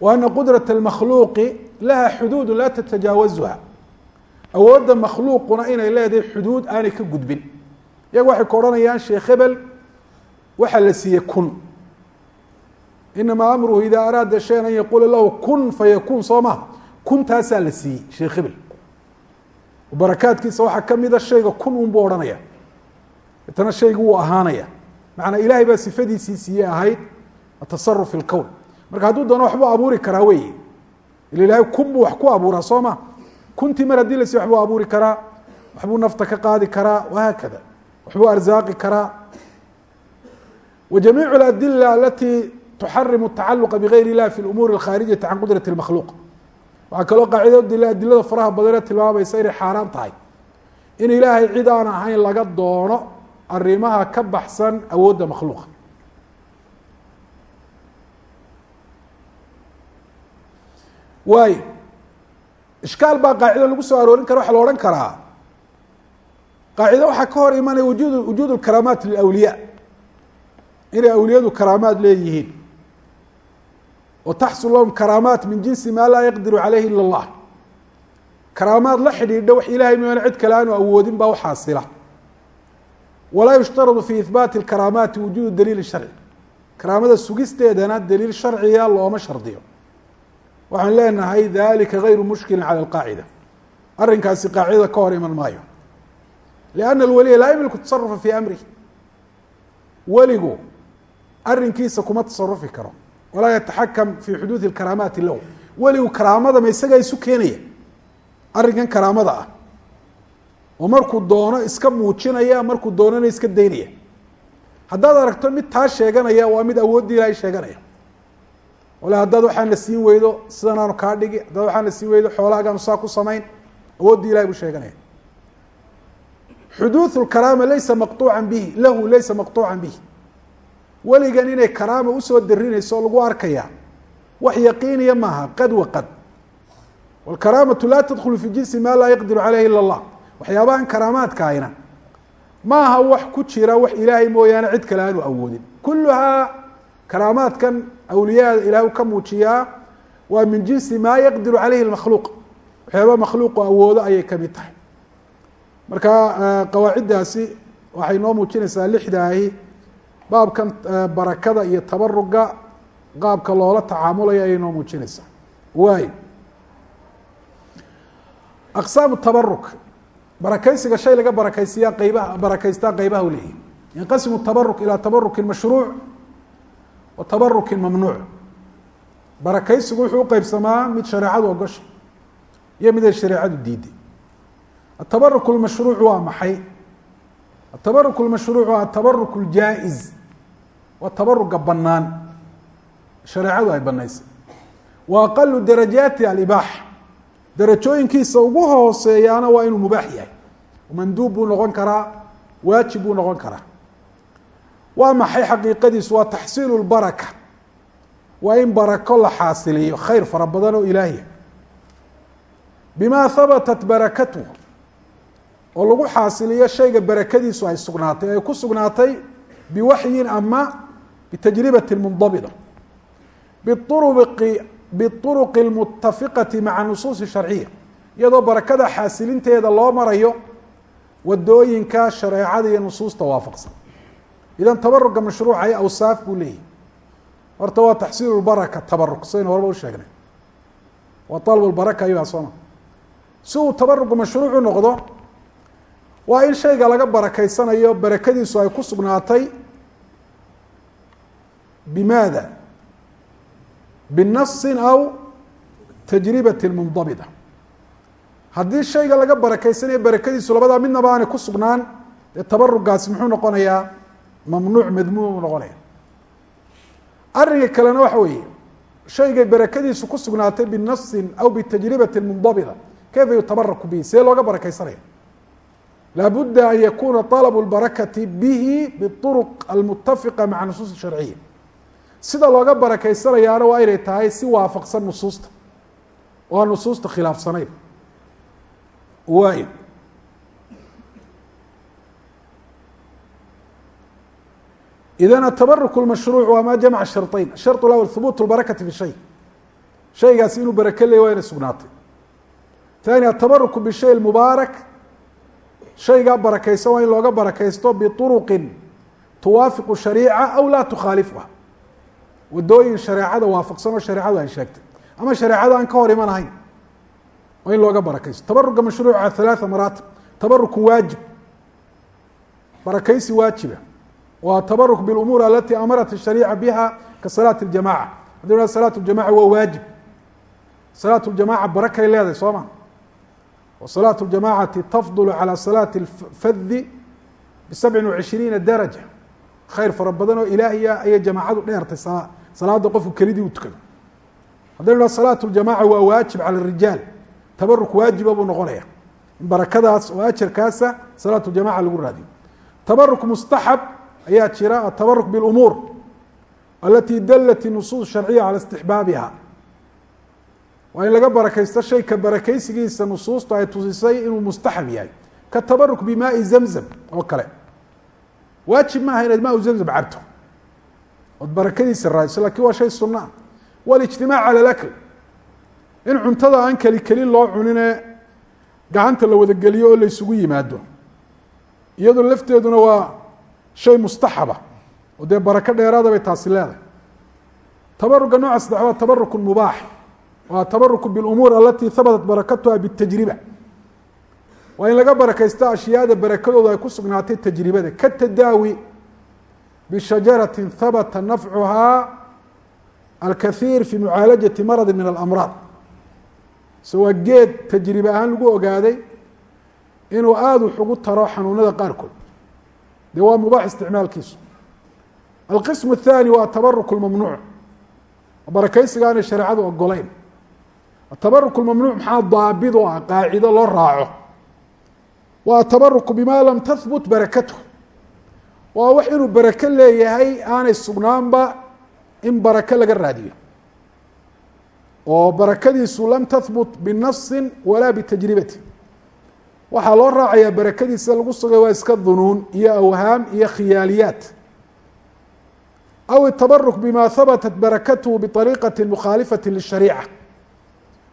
wa ana qudraة اmakhluuqi laha xuduud laa tatajaawazuha awoodda makhluuquna inay leedahay xuduud aanay ka gudbin iyaga waxay ka odhanayaan sheekh hebel waxaa la siiyey kun inamaa amruhu ida araada shayan an yaquula lahu kun fayakun soo maha kuntaasaa la siiyey sheekh hebel barakaadkiisa waxaa kamida shayga kun un buu odhanaya. Itana shaygu wuu ahaanaya. Macanaa ilaahay baa sifadiisii siiye ahayd atasaruf fi marka hadduu doono waxbuu abuuri karaa weeye. Ila ilahay kun buu wax ku abuuraa soo ma? Kuntii mar haddii la siiy waxbuu abuuri karaa waxbuu nafta ka qaadi karaa wahaakada waxbuu arsaaqi karaa. Wa jamiicu aladila alati tuxarimu atacaluqa bigayr illah fi lumuuri alkhaarijati can qudrati اlmakhluuq waxaa kaloo qaacida dil adilada faraha badanee tilmaamaysa inay xaaraan tahay. In ilaahay cid aan ahayn laga doono arrimaha ka baxsan awoodda makhluuqa. Waayo ishkaal baa qaacida lagu soo aroorin kara waxa la odhan karaa. Qaacida waxaa ka hor imanaya wujud wujuud اlkaraamaat lilawliya inay awliyadu karaamaad leeyihiin oo taxsul lahum karaamaat min jinsi maa laa yaqdiru caleyhi ila اllah karaamaad la xidhiidha wax ilahay mooyaane cid kale aanu awoodin baa uxaasila walaa yushtaradu fi ihbaati اkaraamaati wujuudu daliili sharci. Karaamada sugisteedana daliil sharciga looma shardiyo. Waxaan leenahay dalika gayru mushkilin cala alqaacida. Arrinkaasi qaacidada ka hor iman maayo. Lianna alwaliya laa yamliku tasarufa fii amrih weligu arrinkiisa kuma tasarufi karo walaa yataxakam fi xuduudi اkaraamaati lahu weligu karaamada ma isagaa isu keenaya arrinkan karaamada ah oo markuu doono iska muujinaya markuu doonona iska daynaya haddaad aragto mid taa sheeganaya waa mid awooddii ilahay sheeganaya wala haddaad waxaan la siin weydo sidan aanu kaa dhigi haddaad waxaan la siin weydo xoolaagaanu saa ku samayn awooddii ilahay buu sheeganaya xuduuثu اkaraama laysa maqطuuca bihi lahu laysa maqطuuca bihi weligan inay karaama usoo darinayso oo lagu arkaya wax yaqiiniya maaha qad wa qad wاlkaraamatu laa tadkulu fi jinsi ma laa yaqdiru caleyhi ila اllah waxyaabahan karaamaadka ayna ma aha wax ku jira wax ilaahay mooyaane cid kale aanu awoodin kuluhaa karaamaadkan awliyaada ilaah ka muujiyaa waa min jinsi maa yaqdiru caleyhi اmakhluuq waxyaaba makhluuqu awoodo ayay kamid tahay marka qawaaciddaasi waxay noo muujinaysaa lixdaahi baabkan barakada iyo tabaruga qaabka loola tacaamulaya ayay noo muujinaysaa waay. Aqsaamu tabaruk barakaysiga shay laga barakaysiyaa qeybaha barakaystaa qeybaha u leeyahy yanqasimu tabaruk ilaa tabarukin mashruuc wa tabarukin mamnuuc. Barakaysigu wuxuu uqeybsamaa mid shareecadu ogosha iyo mid ay shareecadu diiday. Atabaruk lmashruuc waa maxay? Atabaruk lmashruuc waa atabaruk ljaa-iz waa tabaruga banaan shareecadu ay banaysay wa aqalu darajaati alibaaxa darajooyinkiisa ugu hooseeyaana waa inuu mubaax yahay. Manduub buu noqon karaa waajib buu noqon karaa. Waa maxay xaqiiqadiisu? Waa taxsiilu lbaraka waa in barako la xaasiliyo khayr fara badan oo ilaahiya bima habatat barakatuh oo lagu xaasiliyo shayga barakadiisu ay sugnaatay ay ku sugnaatay biwaxyin ama bitajribati mundabita biuruqi biuruqi lmutafiqati maca nusuusi sharciya iyadoo barakada xaasilinteeda loo marayo waddooyinka shareecada iyo nusuusta waafaqsan idan tabaruga mashruuca ay awsaaf buu leeyahy horta waa taxsiil baraka tabaruk saynu horba usheegnay waa alb baraka ayuha sooma si uu tabarugu mashruucu noqdo waa in shayga laga barakaysanayo barakadiisu ay ku bimaada binasi aw tajribati mundabita haddii shayga laga barakaysanayo barakadiisu labadaa midnaba aanay ku sugnaan dee tabarugaasi muxuu noqonayaa mamnuuc madmuum u noqonaya arrinka kalena waxa weeye shaygay barakadiisu ku sugnaatay binasin aw bitajribati mundabita kayfa yutabaraku bihi see looga barakaysanaya laabudda an yakuna طalbu اlbarakati bihi biطuruq almutafiqa maca nusuus sharciya sida looga barakaysanayaana waa inay tahay si waafaqsan nusuusta. Oo aan nusuusta khilaafsanayn. Waayo. Idan atabaruk lmashruuc waa ma jamca sharطayn shart lawal hubuut lbarakati fi shay. Shaygaasi inuu barake leey waa inay sugnaatay. Tani atabaruku bishay mubaarak shaygaa barakaysan waa in looga barakaysto biuruqi tuwaafiqu shariica aw laa tukhaalifuha wadooyin shareecada waafaqsan oo shareecadu ay sheegtay ama shareecada aan ka hor iman ahayn waa in looga barakaysto tabaruga mashruuca halaatha maraatib tabaruku waajib barakaysi waajiba waa tabaruk biاlumuur alati amarat الshariica biha ka salaati اljamaca haddi ha salaat اljamaca waa waajib salaat اljamaca barakay leedahay soo ma وصلاة الجماعة تفضل عalى صلاة الfdi بسبع وعشhريiنa درجة khayr fara badan oo ilaahiya ayay جamاعadu dheertay salaada qofku kelidii u tukado haddaynu ha صلاة الجamاعة waa waajiب calى الرiجاaل tabaruk waajiba buu noqonaya in barakadaas oo ajarkaasa صلاة الجamاعة lagu raadiyo tabaruk mustaxab ayaa jira atabaruk bاlأmuur alati dalat النصuص شharciya calى استixbaabiha waa in laga barakaysto shayka barakaysigiisa nusuustu ay tusisay inuu mustaxab yahay ka tabaruk bimaai zamzam oo kale waajib maaha inaad maa zamzam cabto ood barakadiisa raadiso laakiin waa shay sunaa walijtimaac cala lakl in cuntada aan keli kelin loo cunine gacanta la wada geliyo oo la isugu yimaado. Iyadu lafteeduna waa shay mustaxaba. Oo dee barako dheeraada bay taasi leedahay. Tabaruga nooca saddex waa tabaruk mubaax. Waa tabaruku biاlumuur alati habatat barakatuha bitajriba. Waa in laga barakaysto ashyaada barakadooda ay ku sugnaatay tajribada. Katadaawi bishajarati habata nafcuhaa alkahiir fi mucaalajati maradi min alamraad se waa geed tajribe ahaan lagu ogaaday inuu aada wax ugu taro xanuunada qaarkood dee waa mubaax isticmaalkiisu alqism الthani waa tabaruk اlmamnuuc barakaysiga aanay shareecadu ogolayn atabaruk mamnuuc maxaa daabid o ah qaacido loo raaco waa atabaruku bima lam tahbut barakatuh waa wax inuu barake leeyahay aanay sugnaanba in barake laga raadiyo. Oo barakadiisu lam tahbut binasi walaa bitajribati. Waxaa loo raacayaa barakadiisa lagu sugay waa iska dunuun iyo awhaam iyo khiyaaliyaat aw itabaruk bima habatat barakatuhu biariiqati mukhaalifati lishariica.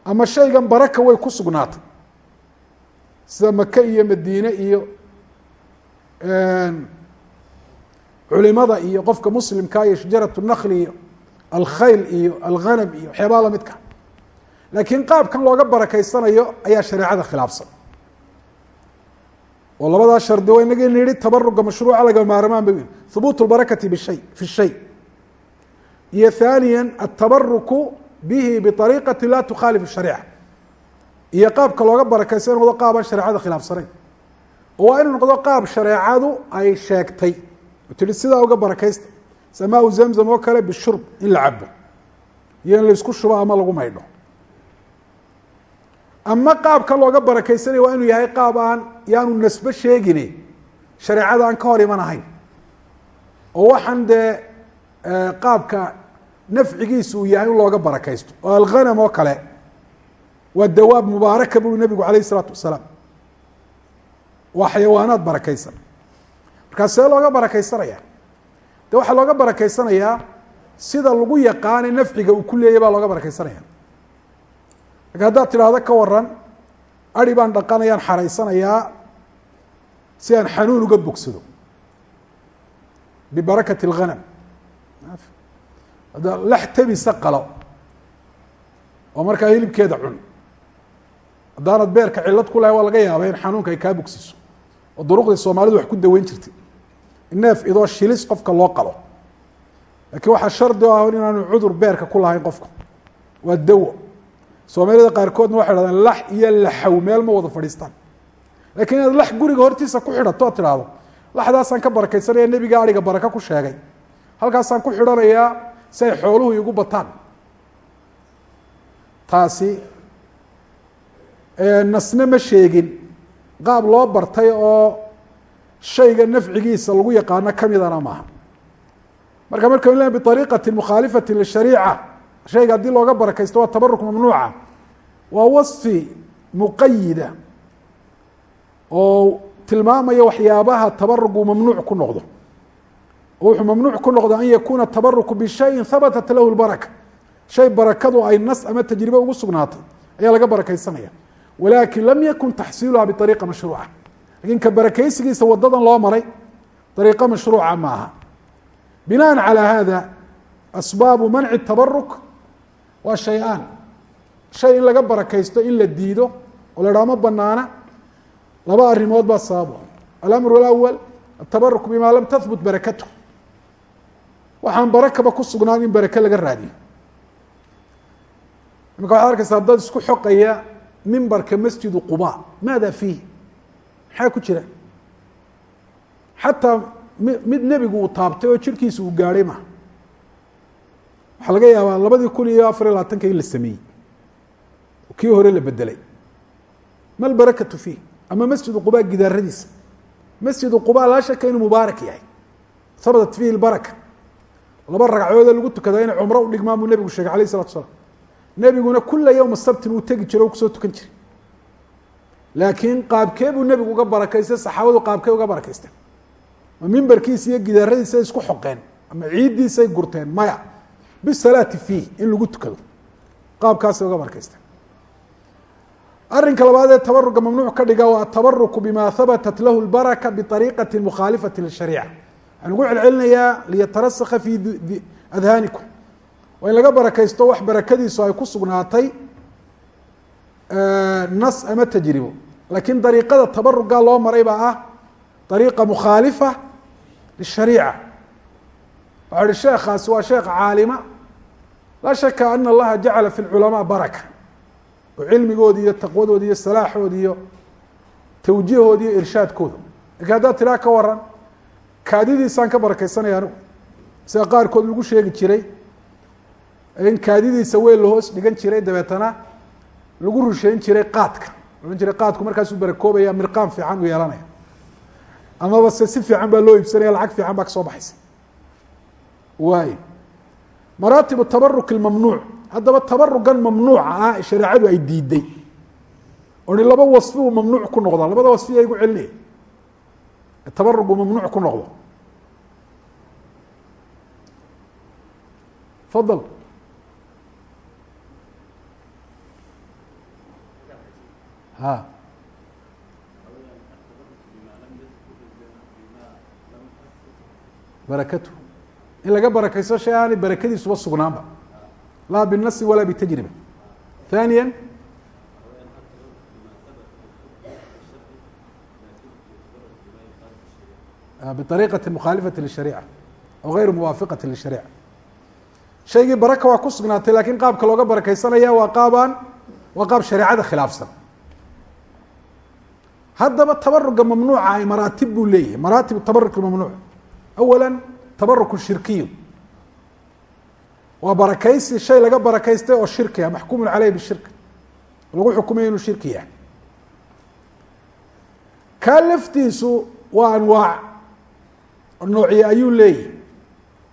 Ama shaygan baraka way ku sugnaatay. Sida maka iyo madiine iyo culimada iyo qofka muslimka iyo shajarat nakli iyo alkhayl iyo alghanam iyo waxyaabaha lamidka laakiin qaabkan looga barakaysanayo ayaa shareecada khilaafsan. Oo labadaa shardi waa inagii nihi tabaruga mashruuca laga maarmaan ba hubuut lbarakati bishay fi shay. Iyo thaniya atabaruku bihi biariiqati la tukhaalif shariica. Iyo qaabka looga barakaysa in noqdo qaab aan shareecada khilaafsanayn. Oo waa inuu noqdo qaab shareecadu ay sheegtay tii sidaa uga barakaysta samaa zamzam oo kale bishurb in la cabo iyo in la isku shubo ama lagu maydho. Ama qaabka looga barakaysanaya waa inuu yahay qaab aan yaanu nasbe sheegine shareecada aan ka hor iman ahayn. Oo waxaan dee qaabka nafcigiisu uu yahay in looga barakaysto. Oo alghanam oo kale. Waa dawaab mubaaraka buu nebigu alayh isalaatu wasalaam. Waa xayawaanaad barakaysan markaa see looga barakaysanaya de waxaa looga barakaysanayaa sida lagu yaqaane nafciga uu ku leeyay baa looga barakaysanaya marka haddaad tidhaahdo ka waran ari baan dhaqanayaan xaraysanayaa si aan xanuun uga bogsado. Bibarakati اlghanam lax tabisa qalo oo markaa hilibkeeda cun haddaanad beerka cilad ku lahay waa laga yaaba in xanuunka ay kaa bogsiso oo duruqdii soomaalidu wax ku daweyn jirtay neef idoo shilis qofka loo qalo. Laakiin waxaa shardi o ah inaanu cudur beerka ku lahayn qofka waa dawo. Soomaalida qaarkoodna waxay hahdaan lax iyo laxaw meel ma wada fadhiistaan. Lakiin inaad lax guriga hortiisa ku xidhato ad tidhaahdo laxdaasaan ka barakaysanaya nebiga ariga baraka ku sheegay. Halkaasaan ku xidhanayaa si ay xooluhu igu bataan. Taasi nasne ma sheegin. Qaab loo bartay oo shayga nafcigiisa lagu yaqaano kamidana maaha. Marka marka le biariiqati mukhaalifati lishariica shayga haddii looga barakaysto waa tabaruk mamnuuca waa wasfi muqayida oo tilmaamaya waxyaabaha tabarugu mamnuuc ku noqdo. Wuxuu mamnuuc ku noqdo an yakuna tabaruku bishayin habatat lahu lbaraka shay barakadu ay nas ama tajribe ugu sugnaatay ayaa laga barakaysanaya walakin lam yakun taxsiiluha biariiqa mashruuca laakiin ka barakaysigiisa wadadan loo maray dariiqo mashruuca ma aha binaan calaa hada asbaabu manci tabaruk waa shay-aan. Shay in laga barakaysto in la diido oo la dhaha ma banaana laba arrimood baa sababo. Alamru alawal atabaruk bima lam tahbut barakatu waxaan barakaba ku sugnaan in barake laga raadiyo. Imika waxaad arkaysa dad isku xoqaya mimbarka masjidu quba. Maada fiih maxaa ku jira? Xataa mi mid nebigu uu taabtay oo jirkiisa uu gaadhay maha waxaa laga yaabaa labadii kun iyo afar iyo labaatanka in la sameeyey. Kii hore la bedelay ma lbarakatu fiih ama masjidu quba gidaaradiisa. Masjidu quba laa shaka inuu mubaarak yahay. Habatat fiihi lbaraka. Laba ragcadoodee lagu tukada inay cumro u dhigmaan buu nebigu sheegay alayh isalatu salaam. Nebiguna kula yowma sabtin uu tegi jiray o ku soo tukan jiray laakiin qaabkee buu nebigu uga barakaystay saxaabadu qaabkee uga barakaysteen ma mimbarkiisa iyo gidaaradiisa isku xoqeen ama ciiddiisay gurteen maya. Bisalaati fiih in lagu tukado. Qaabkaasay uga barakaysteen arrinka labaad ee tabaruga mamnuuc ka dhiga waa atabaruku bima habatat lahu lbaraka biariiqati mukhaalifati lishariica. Waxaan ugu celcelinayaa liyatarasaka fi adhaanikum. Waa in laga barakaysto wax barakadiisu ay ku sugnaatay nas ama tajribo laakiin dariiqada tabaruga loo maray baa ah dariiqa mukhaalifa lishariica. Waxau ihi sheekaasi waa sheekh caalima. Laa shaka ana allaha jacala fi lculamaa baraka. Oo cilmigooda iyo taqwadooda iyo salaaxooda iyo tawjiihooda iyo irshaadkooda laakiin haddaad tiraa ka waran kaadidiisaan ka barakaysanaya anigu sida qaarkood lagu sheegi jiray in kaadidiisa weel la hoos dhigan jiray dabeetana lagu rusheyn jiray qaadka ohan jiray qaadku markaasuu barakoobaya mirqaan fiican u yeelanaya. Amaba se si fiican baa loo iibsanaya lacag fiican baa ka soo baxaysa. Waay maraatib tabaruk mamnuuc haddaba tabarugan mamnuuca ah shareecadu ay diiday. Oni laba wasfi uu mamnuuc ku noqdaa labada wasfiya igu celinaya tabarug uu mamnuuc ku noqdo. Fadal ha. Barakatu in laga barakaysto shay aanay barakadiisuba sugnaanba. Laa binasi walaa bitajriba. Thaniya ah, biariiqati mukhalifati lishariica o gayru muwaafiqati lishariica. Shaygii baraka waa ku sugnaatay laakiin qaabka looga barakaysanayaa waa qaabaan waa qaab shareecada khilaafsan haddaba tabaruga mamnuuca ay maraatib buu leeyahay. Maraatib tabaruk mamnuuc. Awala tabaruk shirkiyu. Waa barakeysi shay laga barakeystay oo shirki ah maxkuumun caleyh bishirk. Lagu xukumaya inuu shirki yahay. Kaa laftiisu waa anwaac. Noocye ayuu leeyahy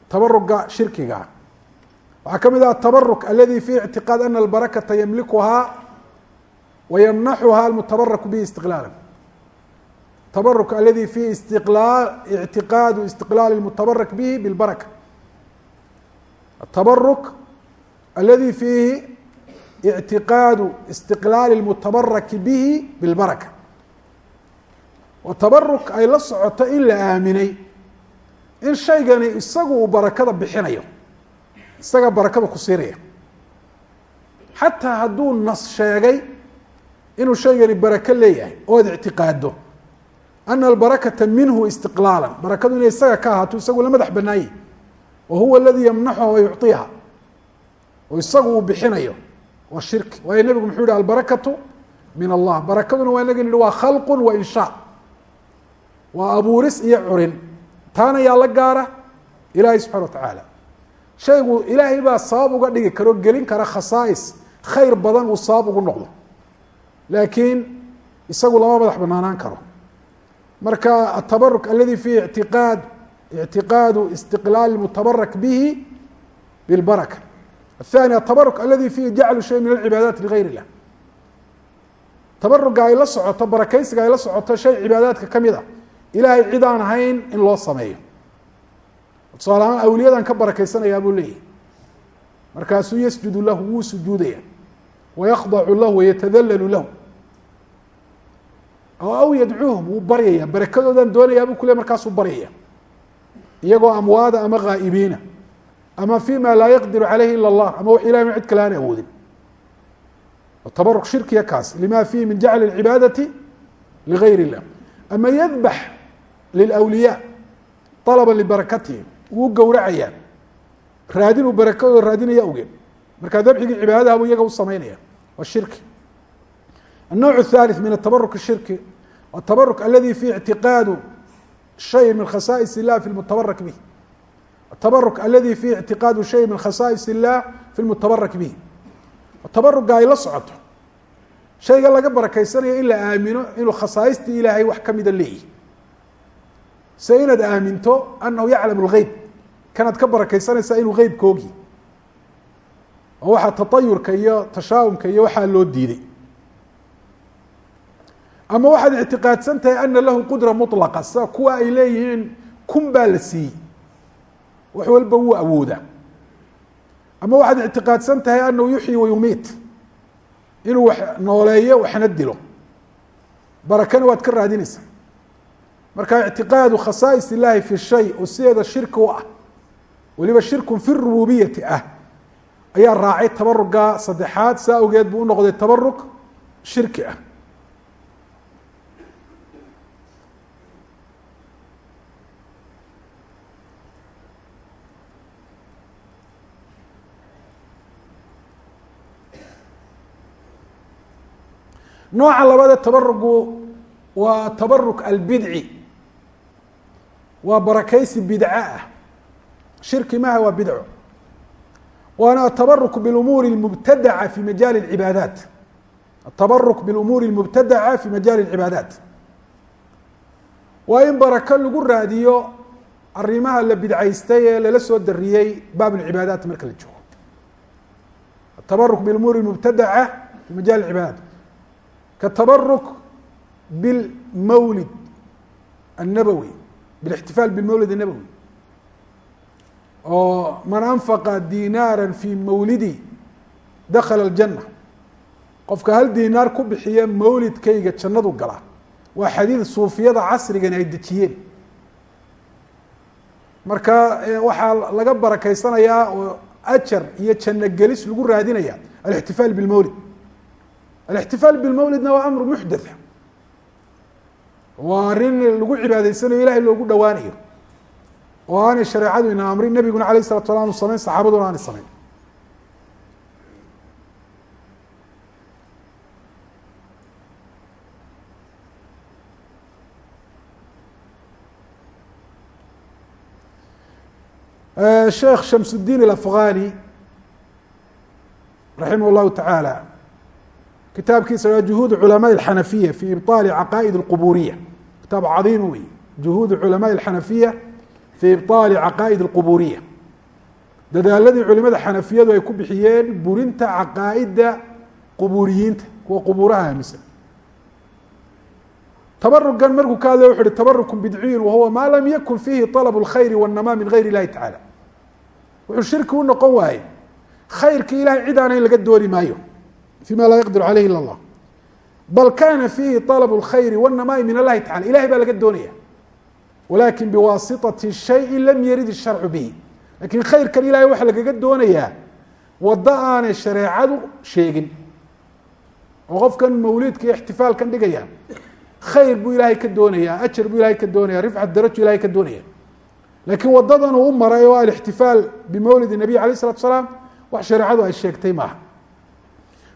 tabaruga shirkiga. Ah waxaa ka mid ah atabaruk aladi fi ictiqaad ana albarakata yamlikuhaa wa yamnaxuha almutabarak bihi istiqlaala tabaruk aladi fiihi istiqlaa ictiqaadu istiqlaali lmutabarak bihi bilbaraka atabaruk aladi fiihi ictiqaadu istiqlaali lmutabaraki bihi bilbaraka wa tabaruk ay la socoto in la aaminay in shaygani isagu uu barakada bixinayo isaga barakada ku siinaya xataa hadduu nas sheegay inuu shaygani barako leeyahay ood ictiqaado أن الbarakةa minhu استiqلاaلا barakadu inay isaga ka ahaato isagu la madax banaanye wahuwa اladii ymnaxuha wayucطiha oo isagu uu bixinayo waa shirki waayo nebigu muxuu yihi albarakatu min allah barakaduna waa inaga nihi waa khalqu wa inshaa waa abuuris iyo curin taana yaa la gaara ilaahay subxana wa tacaala shaygu ilaahay baa sabab uga dhigi karo gelin kara khasaais khayr badan uu sabab ugu noqdo laakiin isagu lama madax banaanaan karo marka atabaruk aladi fiihi itiqaad ictiqaadu istiqlaal mutabarak bihi bilbaraka athani atabaruk aladi fiihi jaclu shay min alcibaadaat ligayr illah tabaruga ay la socoto barakaysiga ay la socoto shay cibaadaadka ka mid a ilaahay cid ahayn in loo sameeyo. Tusaalahaan awliyadan ka barakaysanaya buu leeyahy markaasuu yasjudu lahu wuu sujuudaya. Wayakdacu lahu wayatadallalu lahu aw yadcuuhum wuu baryaya barakadoodan doonaya buu kule markaasuu baryaya iyagoo amwaada ama haa'ibiina ama fi ma laa yaqdiru caleyhi ila اllah ama wax ilahay ma cid kale aan awoodin tabaruk shirkiya kaas lima fihi min jacli اcibaadati ligayr اllah ama yadbax lilأwliyaa طalaba libarakatihim wuu gowracayaa raadin uu barakadooda raadinaya awgeed markaa dabxigii cibaadadaha buu iyaga u samaynaya waa shirki الnowع الثالث min atabaruk الshirki atabaruk aladi fi اctiqaadu شhay min khasائص الlah fi الmutabarak bih الtabaruk aladi fihi اctiqaadu shay min khasائص الlah fi الmutabarak bih tabaruga ay la socoto shayga laga barakeysanayo in la aamino inuu khasaaistii ilaahay wax kamida leeyihi se inaad aaminto anahu yaclam الgeyb kanaad ka barakeysanaysaa inuu geybka ogi oo waxaa taطayurka iyo tashaahumka iyo waxaa loo diiday ama waxaad ictiqaadsan tahay ana lahu qudra muطlaqa sida kuwa ay leeyihiin kun baa la siiyey. Wax walba wuu awoodaa. Ama waxaad ictiqaadsan tahay anahu yuxyi wayumiit inuu wax nooleeyo waxna dilo. Barakana waad ka raadinaysaa. Marka ictiqaadu khasaais illahi fi shay oo sideeda shirki u ah weliba shirkun fi rububiyati ah ayaa raacay tabaruga saddexaad saa awgeed buu unoqday tabaruk shirki ah nooca labada tabarugu waa tabaruk albidci waa barakeysi bidco ah shirki maha waa bidco waana atabaruk bilumuuri اlmubtadaca fi majaali اlcibaadaat atabaruk bilumuuri اlmubtadaca fi majaali اlcibaadaat waa in barako lagu raadiyo arrimaha la bidcaystay ee lala soo dariyey baab اlcibaadaat marka la joogo atabaruk bilumuuri اlmubtadaca fi majaali اlcibaadaat katabaruk bilmawlid annabowi bilixtifaal bilmawlid annabowi oo أنفق anfaqa في fii mawlidi dakala aljanna qofka hal dinaar ku bixiya mawlidkayga jannadu galaa waa xadiid suufiyada casrigan ay dejiyeen marka waxaa laga barakaysanayaa oo ajar iyo janno gelis lagu raadinaya alixtifaal bilmawlid alاxtifaal bاlmawlidna waa amru muxdatha waa arrin lagu cibaadaysanayo ilahay loogu dhawaanayo oo aanay shareecadu ina amrin nebiguna alayh الsalatu sala anu samayn saxaabaduna aanay samayn sheekh shams الdin الafghani raximah الlahu taعaalى kitaabkiisa waa juhuud culamaء الxanafiya fi ibطaali caqaa'id الquburiya kitaab cadiim wey juhuud culamaء الxanafiya fi ibطaali caqaa'id الquburiya dadaaladii culimada xanafiyadu ay ku bixiyeen burinta caqaa'ida quburiyiinta kuwa qubuuraha aaminsan tabarugan markuu ka hadlay wuxu uhi tabaruk bidciyin wahuwa ma lam yakun fiihi طalb اlkhayr wالnama min gayr اllahi tacalى wuxuu shirki u noqon waaye khayrki ilahay cid aana in laga dooni maayo fima laa yaqdir caleyh ila اllah bal kana fiihi طalb اlkhayri wالnamaai min allahi tacala ilahay baa laga doonaya walakin biwaasitaةi shayi lam yarid الsharcu bihi lakin khayrkan ilahay waxaa lagaga doonayaa wado aanay shareecadu sheegin oo qofkan mawlidka iyo ixtifaalkan dhigaya khayr buu ilaahay ka doonaya ajar buu ilahay ka doonaya rifcat darajo ilahay ka doonaya lakiin wadadan uu u maray oo alاxtifaal bimawlid الnabiy alayه الsalatu salaam wax shareecadu ay sheegtay maaha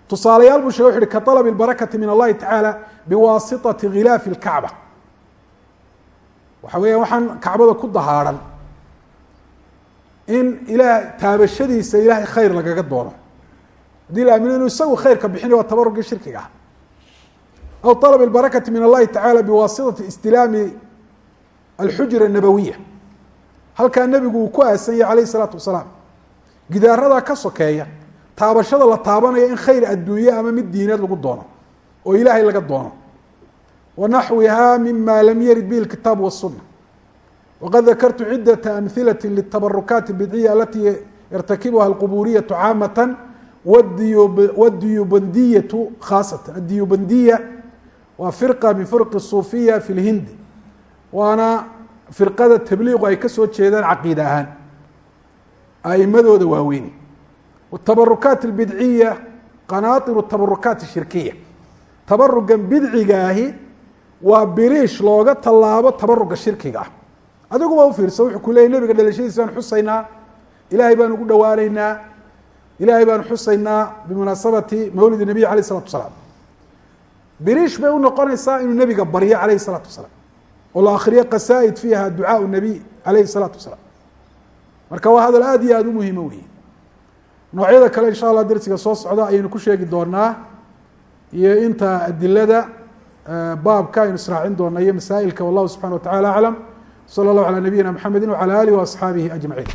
tusaalayaal buu shege wuxu uhi kaطalb الbarakati min اllahi taعaalى biwaasitaةi khilaafi اlkacba waxa weya waxaan kacbada ku dahaadhan in ilaah taabashadiisa ilahay khayr lagaga doono haddii la aamino inuu isagu khayrka bixinayo waa tabarugii shirkiga ah aw طalb الbarakati min اllahi taعalى biwaasitaةi istilaami alxujra الnabawiya halkaa nebigu uu ku aasan yahay alayh الsalaatu wasalaam gidaaradaa ka sokeeya taabashada la taabanayo in khayr adduunye ama mid diineed lagu doono oo ilaahay laga doono wanaxwiha mima lam yarid bihi اkitaab wالsuna waqad dakartu cidaة amhilaة lلtabarukaat الbidciya alati yartakibuha اlquburiyaةu caamaة wاdiyubandiyatu khaasatan adiyubandiya waa firqa min firq الsuufiya fi اlhindi waana firqada tabliiqu ay ka soo jeedaan caqiida ahaan aimadooda waaweyni watabarukaat اlbidciya qanaairu tabarukaat shirkiya tabarugan bidciga ahi waa biriish looga tallaabo tabaruga shirkiga ah adiguba ufiirsa wuxuu ku leeyay nebiga dhalashadiisa baan xusaynaa ilaahay baan ugu dhawaanaynaa ilaahay baan xusaynaa bimunaasabati mawlid nabiy alayh الsalatu asalaam biriish bay unoqonaysaa inuu nebiga baryo alayh الsalaatu wasalaam oo la akriyo qasaa'id fiiha ducaa nabiy alayhi الsalaatu wasalaam marka waa hadal aad iyo aada u muhiimo wey noocyada kale insha allah dersiga soo socda ayaynu ku sheegi doonaa iyo inta adilada baabka aynu israacin doona iyo masaa'ilka wallahu subxana wa tacala aclam slى اllah alى nabiyina mxamedi wعalى alih وaصxaabihi aجmaعiin